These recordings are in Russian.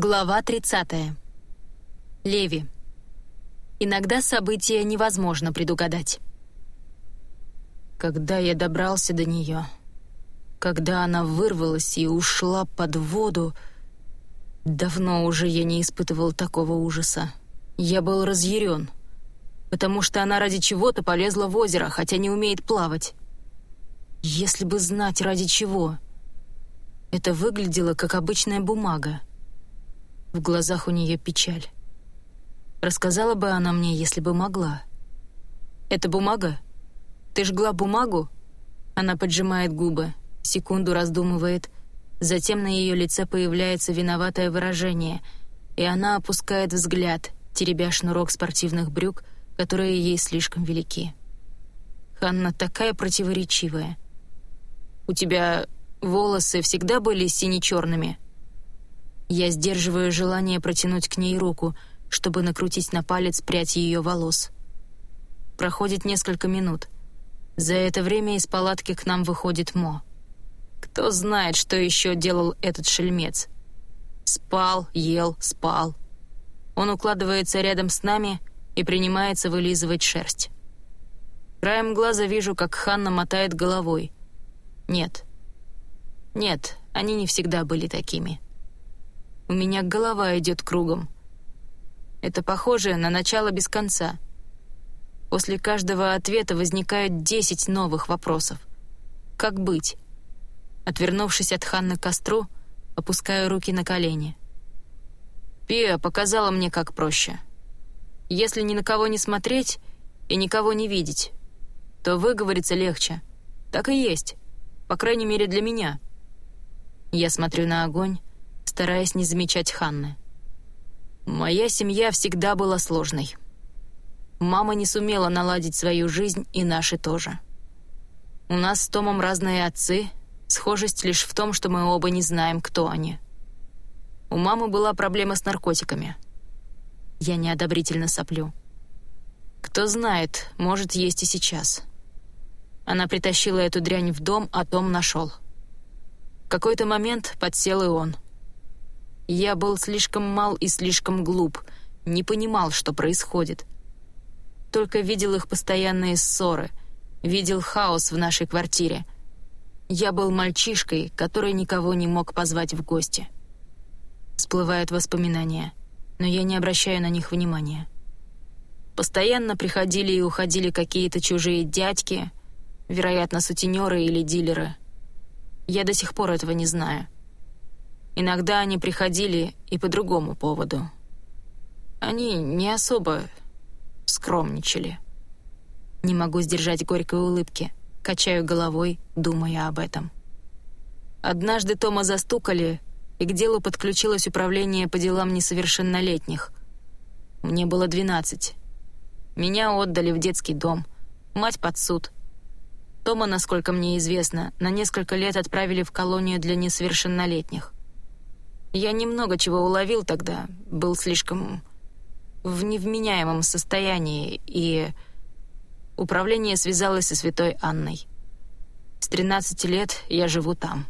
Глава 30. Леви. Иногда события невозможно предугадать. Когда я добрался до нее, когда она вырвалась и ушла под воду, давно уже я не испытывал такого ужаса. Я был разъярен, потому что она ради чего-то полезла в озеро, хотя не умеет плавать. Если бы знать, ради чего. Это выглядело как обычная бумага. В глазах у нее печаль. Рассказала бы она мне, если бы могла. «Это бумага? Ты жгла бумагу?» Она поджимает губы, секунду раздумывает, затем на ее лице появляется виноватое выражение, и она опускает взгляд, теребя шнурок спортивных брюк, которые ей слишком велики. Ханна такая противоречивая. «У тебя волосы всегда были сине-черными?» Я сдерживаю желание протянуть к ней руку, чтобы накрутить на палец прядь ее волос. Проходит несколько минут. За это время из палатки к нам выходит Мо. Кто знает, что еще делал этот шельмец. Спал, ел, спал. Он укладывается рядом с нами и принимается вылизывать шерсть. Краем глаза вижу, как Ханна мотает головой. Нет. Нет, они не всегда были такими. У меня голова идет кругом. Это похоже на начало без конца. После каждого ответа возникают десять новых вопросов. Как быть? Отвернувшись от Ханны к костру, опускаю руки на колени. Пия показала мне, как проще. Если ни на кого не смотреть и никого не видеть, то выговориться легче. Так и есть. По крайней мере, для меня. Я смотрю на огонь, стараясь не замечать Ханны. «Моя семья всегда была сложной. Мама не сумела наладить свою жизнь, и наши тоже. У нас с Томом разные отцы, схожесть лишь в том, что мы оба не знаем, кто они. У мамы была проблема с наркотиками. Я неодобрительно соплю. Кто знает, может, есть и сейчас. Она притащила эту дрянь в дом, а Том нашел. В какой-то момент подсел и он — я был слишком мал и слишком глуп, не понимал, что происходит. Только видел их постоянные ссоры, видел хаос в нашей квартире. Я был мальчишкой, который никого не мог позвать в гости. Всплывают воспоминания, но я не обращаю на них внимания. Постоянно приходили и уходили какие-то чужие дядьки, вероятно, сутенеры или дилеры. Я до сих пор этого не знаю. Иногда они приходили и по другому поводу. Они не особо скромничали. Не могу сдержать горькой улыбки, качаю головой, думая об этом. Однажды Тома застукали, и к делу подключилось управление по делам несовершеннолетних. Мне было двенадцать. Меня отдали в детский дом, мать под суд. Тома, насколько мне известно, на несколько лет отправили в колонию для несовершеннолетних. Я немного чего уловил тогда, был слишком в невменяемом состоянии, и управление связалось со святой Анной. С 13 лет я живу там,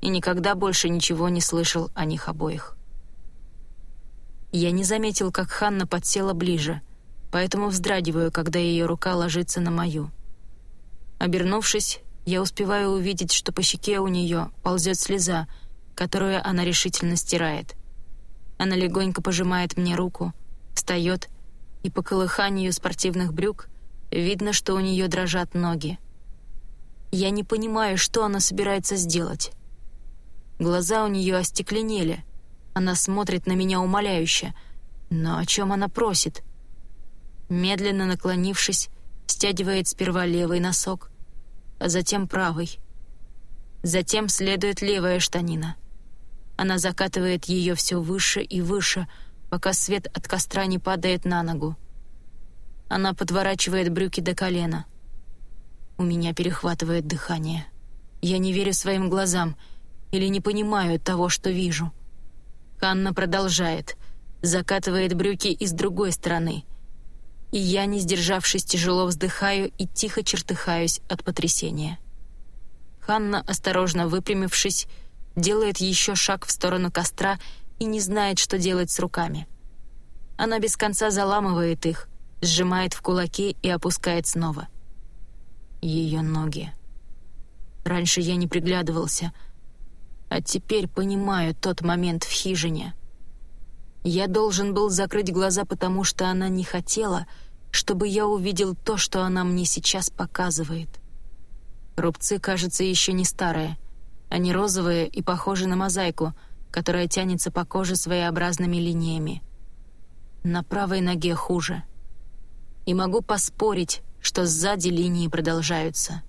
и никогда больше ничего не слышал о них обоих. Я не заметил, как Ханна подсела ближе, поэтому вздрагиваю, когда ее рука ложится на мою. Обернувшись, я успеваю увидеть, что по щеке у нее ползет слеза, которую она решительно стирает. Она легонько пожимает мне руку, встает, и по колыханию спортивных брюк видно, что у нее дрожат ноги. Я не понимаю, что она собирается сделать. Глаза у нее остекленели. Она смотрит на меня умоляюще. Но о чем она просит? Медленно наклонившись, стягивает сперва левый носок, а затем правый. Затем следует левая штанина. Она закатывает ее все выше и выше, пока свет от костра не падает на ногу. Она подворачивает брюки до колена. У меня перехватывает дыхание. Я не верю своим глазам или не понимаю того, что вижу. Ханна продолжает, закатывает брюки и с другой стороны. И я, не сдержавшись, тяжело вздыхаю и тихо чертыхаюсь от потрясения. Ханна, осторожно выпрямившись, делает еще шаг в сторону костра и не знает, что делать с руками. Она без конца заламывает их, сжимает в кулаки и опускает снова. Ее ноги. Раньше я не приглядывался, а теперь понимаю тот момент в хижине. Я должен был закрыть глаза, потому что она не хотела, чтобы я увидел то, что она мне сейчас показывает. Рубцы, кажется, еще не старые. Они розовые и похожи на мозаику, которая тянется по коже своеобразными линиями. На правой ноге хуже. И могу поспорить, что сзади линии продолжаются.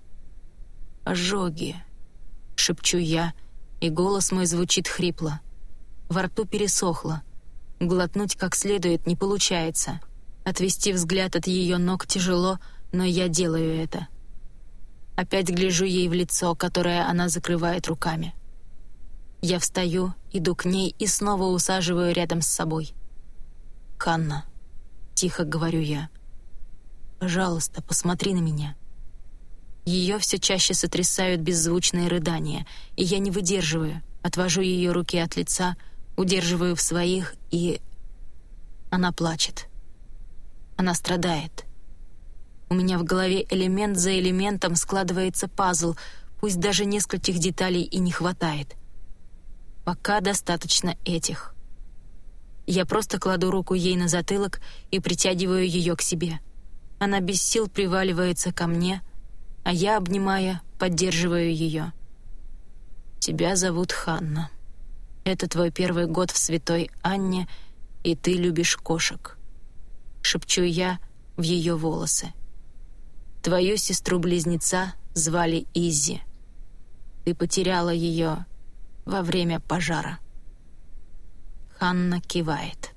«Ожоги», — шепчу я, и голос мой звучит хрипло. Во рту пересохло. Глотнуть как следует не получается. Отвести взгляд от ее ног тяжело, но я делаю это. Опять гляжу ей в лицо, которое она закрывает руками. Я встаю, иду к ней и снова усаживаю рядом с собой. «Ханна», — тихо говорю я, — «пожалуйста, посмотри на меня». Ее все чаще сотрясают беззвучные рыдания, и я не выдерживаю, отвожу ее руки от лица, удерживаю в своих, и... Она плачет. Она страдает. У меня в голове элемент за элементом складывается пазл, пусть даже нескольких деталей и не хватает. Пока достаточно этих. Я просто кладу руку ей на затылок и притягиваю ее к себе. Она без сил приваливается ко мне, а я, обнимая, поддерживаю ее. «Тебя зовут Ханна. Это твой первый год в святой Анне, и ты любишь кошек», — шепчу я в ее волосы. Твою сестру-близнеца звали Изи. Ты потеряла ее во время пожара. Ханна кивает.